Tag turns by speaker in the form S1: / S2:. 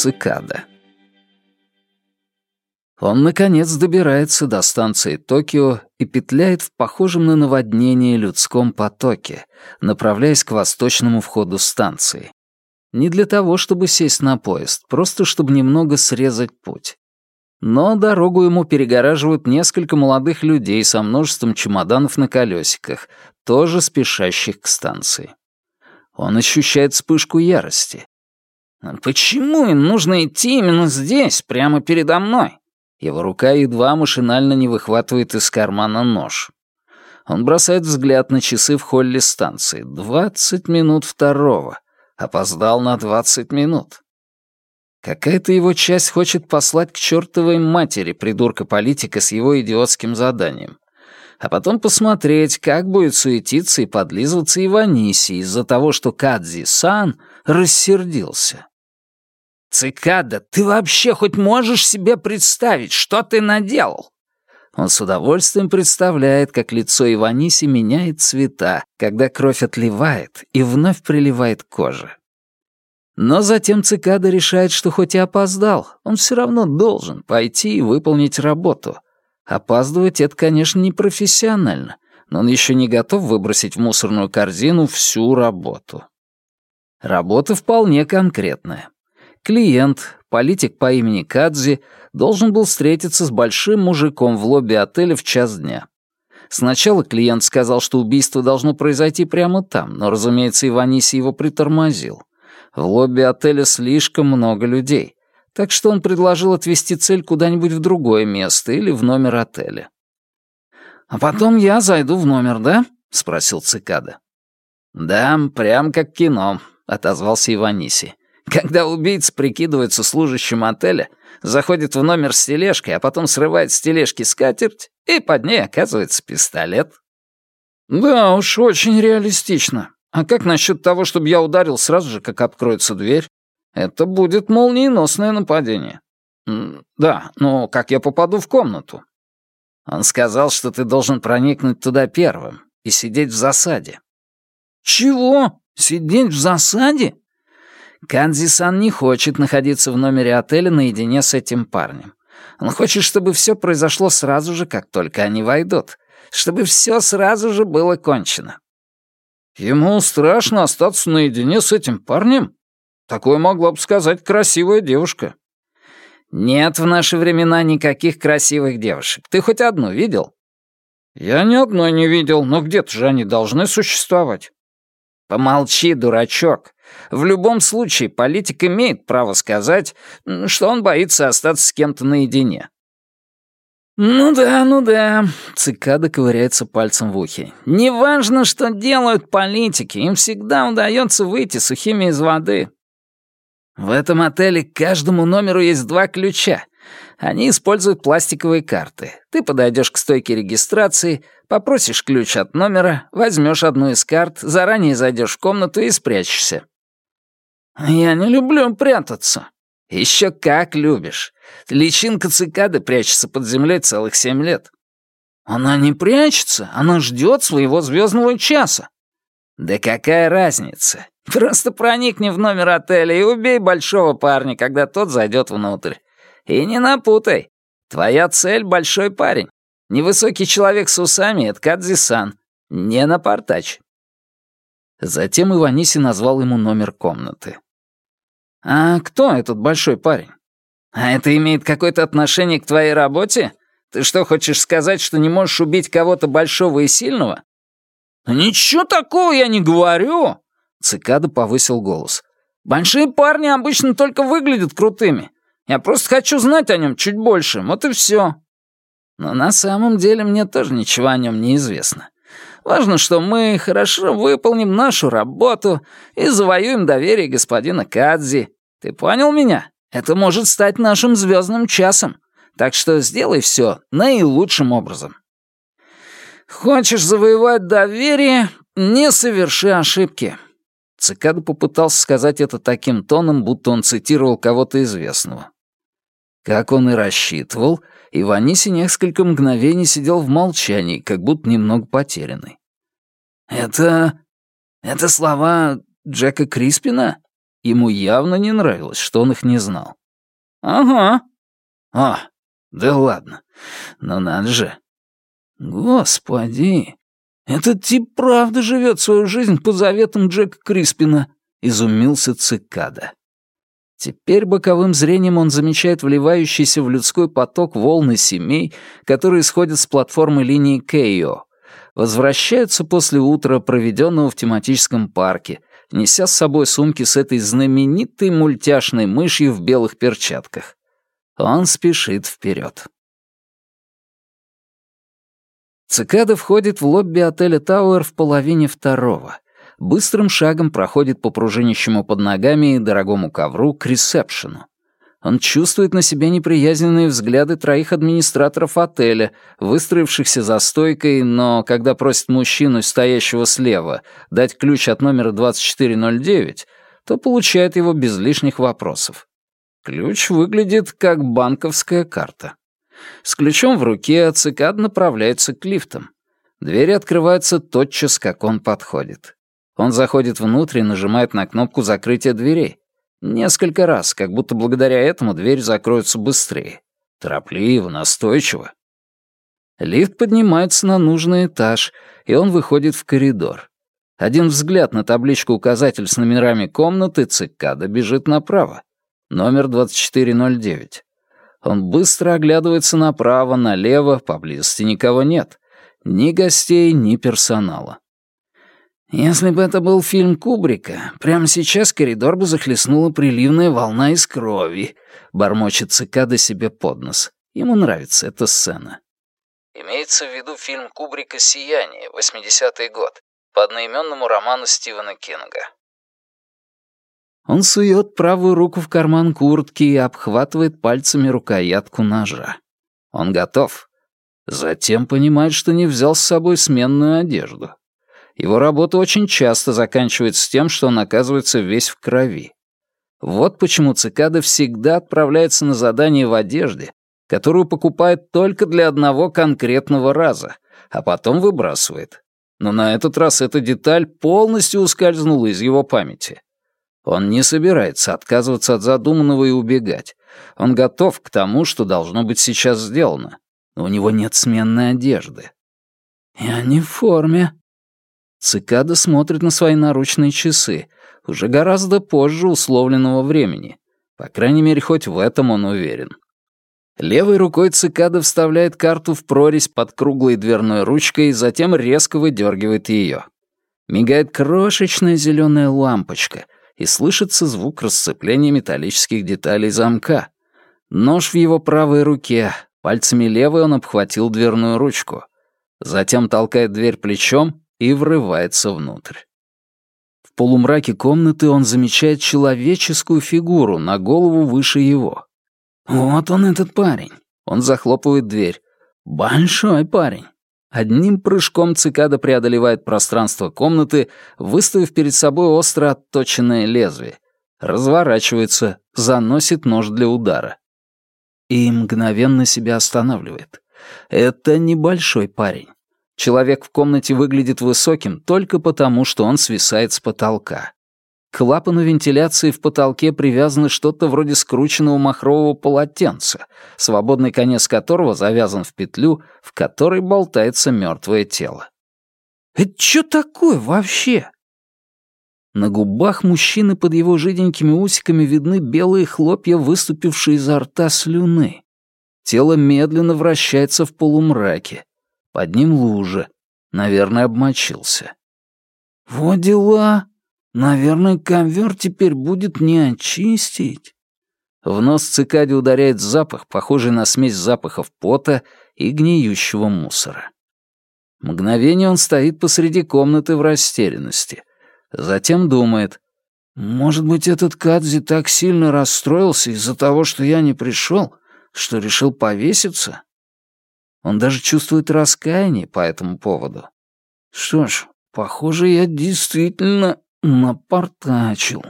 S1: цикада. Он, наконец, добирается до станции Токио и петляет в похожем на наводнение людском потоке, направляясь к восточному входу станции. Не для того, чтобы сесть на поезд, просто чтобы немного срезать путь. Но дорогу ему перегораживают несколько молодых людей со множеством чемоданов на колесиках, тоже спешащих к станции. Он ощущает вспышку ярости. «Почему им нужно идти именно здесь, прямо передо мной?» Его рука едва машинально не выхватывает из кармана нож. Он бросает взгляд на часы в холле станции. Двадцать минут второго. Опоздал на двадцать минут. Какая-то его часть хочет послать к чертовой матери придурка-политика с его идиотским заданием. А потом посмотреть, как будет суетиться и подлизываться Иваниси из-за того, что Кадзи-сан рассердился. «Цикада, ты вообще хоть можешь себе представить, что ты наделал?» Он с удовольствием представляет, как лицо Иваниси меняет цвета, когда кровь отливает и вновь приливает к коже. Но затем цикада решает, что хоть и опоздал, он все равно должен пойти и выполнить работу. Опаздывать — это, конечно, не профессионально, но он еще не готов выбросить в мусорную корзину всю работу. Работа вполне конкретная. Клиент, политик по имени Кадзи, должен был встретиться с большим мужиком в лобби отеля в час дня. Сначала клиент сказал, что убийство должно произойти прямо там, но, разумеется, Иваниси его притормозил. В лобби отеля слишком много людей, так что он предложил отвезти цель куда-нибудь в другое место или в номер отеля. «А потом я зайду в номер, да?» — спросил Цикада. «Да, прям как кино», — отозвался Иваниси. Когда убийца прикидывается служащим отеля, заходит в номер с тележкой, а потом срывает с тележки скатерть, и под ней оказывается пистолет. Да уж, очень реалистично. А как насчет того, чтобы я ударил сразу же, как откроется дверь? Это будет молниеносное нападение. Да, но как я попаду в комнату? Он сказал, что ты должен проникнуть туда первым и сидеть в засаде. Чего? Сидеть в засаде? Канзи-сан не хочет находиться в номере отеля наедине с этим парнем. Он хочет, чтобы все произошло сразу же, как только они войдут. Чтобы все сразу же было кончено. Ему страшно остаться наедине с этим парнем? Такое могла бы сказать красивая девушка. Нет в наши времена никаких красивых девушек. Ты хоть одну видел? Я ни одной не видел, но где-то же они должны существовать. Помолчи, дурачок. В любом случае, политик имеет право сказать, что он боится остаться с кем-то наедине. «Ну да, ну да», — цикада ковыряется пальцем в ухе. «Неважно, что делают политики, им всегда удается выйти сухими из воды. В этом отеле каждому номеру есть два ключа. Они используют пластиковые карты. Ты подойдешь к стойке регистрации, попросишь ключ от номера, возьмешь одну из карт, заранее зайдешь в комнату и спрячешься. «Я не люблю прятаться». «Еще как любишь. Личинка цикады прячется под землей целых семь лет». «Она не прячется, она ждет своего звездного часа». «Да какая разница? Просто проникни в номер отеля и убей большого парня, когда тот зайдет внутрь. И не напутай. Твоя цель — большой парень. Невысокий человек с усами — это Кадзи-сан. Не напортач». Затем Иваниси назвал ему номер комнаты. «А кто этот большой парень? А это имеет какое-то отношение к твоей работе? Ты что, хочешь сказать, что не можешь убить кого-то большого и сильного?» «Ничего такого я не говорю!» Цикада повысил голос. «Большие парни обычно только выглядят крутыми. Я просто хочу знать о нем чуть больше, вот и все». Но на самом деле мне тоже ничего о нем не известно. Важно, что мы хорошо выполним нашу работу и завоюем доверие господина Кадзи. Ты понял меня? Это может стать нашим звездным часом. Так что сделай все наилучшим образом. Хочешь завоевать доверие, не соверши ошибки. Цикада попытался сказать это таким тоном, будто он цитировал кого-то известного. Как он и рассчитывал, Иваниси несколько мгновений сидел в молчании, как будто немного потерянный. «Это... это слова Джека Криспина?» Ему явно не нравилось, что он их не знал.
S2: «Ага».
S1: «А, да ладно. Но надо же».
S2: «Господи, этот тип правда живет свою жизнь по заветам Джека Криспина», — изумился цикада.
S1: Теперь боковым зрением он замечает вливающийся в людской поток волны семей, которые сходят с платформы линии Кейо, возвращаются после утра, проведенного в тематическом парке, неся с собой сумки с этой знаменитой мультяшной мышью в белых перчатках. Он спешит вперед. Цикада входит в лобби отеля Тауэр в половине второго — быстрым шагом проходит по пружинищему под ногами и дорогому ковру к ресепшену. Он чувствует на себе неприязненные взгляды троих администраторов отеля, выстроившихся за стойкой, но когда просит мужчину, стоящего слева, дать ключ от номера 2409, то получает его без лишних вопросов. Ключ выглядит как банковская карта. С ключом в руке цикад направляется к лифтам. Двери открываются тотчас, как он подходит. Он заходит внутрь и нажимает на кнопку закрытия дверей. Несколько раз, как будто благодаря этому дверь закроется быстрее. Торопливо, настойчиво. Лифт поднимается на нужный этаж, и он выходит в коридор. Один взгляд на табличку-указатель с номерами комнаты цикада бежит направо. Номер 2409. Он быстро оглядывается направо, налево, поблизости никого нет. Ни гостей, ни персонала. Если бы это был фильм Кубрика, прямо сейчас коридор бы захлестнула приливная волна из крови, бормочет цикада себе под нос. Ему нравится эта сцена. Имеется в виду фильм Кубрика «Сияние», 80-й год, по одноименному роману Стивена Кинга. Он сует правую руку в карман куртки и обхватывает пальцами рукоятку ножа. Он готов. Затем понимает, что не взял с собой сменную одежду. Его работа очень часто заканчивается тем, что он оказывается весь в крови. Вот почему цикада всегда отправляется на задание в одежде, которую покупает только для одного конкретного раза, а потом выбрасывает. Но на этот раз эта деталь полностью ускользнула из его памяти. Он не собирается отказываться от задуманного и убегать. Он готов к тому, что должно быть сейчас сделано. Но у него нет сменной одежды.
S2: «Я не в форме»,
S1: Цикада смотрит на свои наручные часы, уже гораздо позже условленного времени. По крайней мере, хоть в этом он уверен. Левой рукой цикада вставляет карту в прорезь под круглой дверной ручкой, затем резко выдергивает ее. Мигает крошечная зеленая лампочка, и слышится звук расцепления металлических деталей замка. Нож в его правой руке, пальцами левой он обхватил дверную ручку. Затем толкает дверь плечом и врывается внутрь. В полумраке комнаты он замечает человеческую фигуру на голову выше его. Вот он, этот парень. Он захлопывает дверь. Большой парень. Одним прыжком цикада преодолевает пространство комнаты, выставив перед собой остро отточенное лезвие. Разворачивается, заносит нож для удара. И мгновенно себя останавливает. Это небольшой парень. Человек в комнате выглядит высоким только потому, что он свисает с потолка. К клапану вентиляции в потолке привязано что-то вроде скрученного махрового полотенца, свободный конец которого завязан в петлю, в которой болтается мертвое тело.
S2: «Это что такое вообще?»
S1: На губах мужчины под его жиденькими усиками видны белые хлопья, выступившие изо рта слюны. Тело медленно вращается в полумраке. Под ним лужа. Наверное, обмочился.
S2: Вот дела. Наверное, ковер теперь будет не очистить.
S1: В нос цикаде ударяет запах, похожий на смесь запахов пота и гниющего мусора. Мгновение он стоит посреди комнаты в растерянности. Затем думает, «Может быть, этот Кадзи так сильно расстроился из-за того, что я не пришел, что решил повеситься?» Он даже чувствует раскаяние по этому поводу. Что ж, похоже, я действительно напортачил.